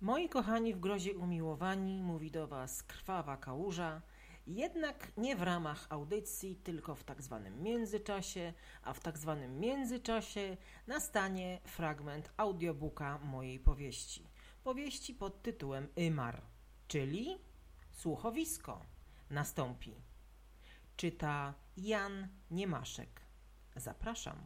Moi kochani w grozie umiłowani, mówi do Was krwawa kałuża, jednak nie w ramach audycji, tylko w tak zwanym międzyczasie, a w tak zwanym międzyczasie nastanie fragment audiobooka mojej powieści. Powieści pod tytułem Ymar, czyli słuchowisko nastąpi. Czyta Jan Niemaszek. Zapraszam.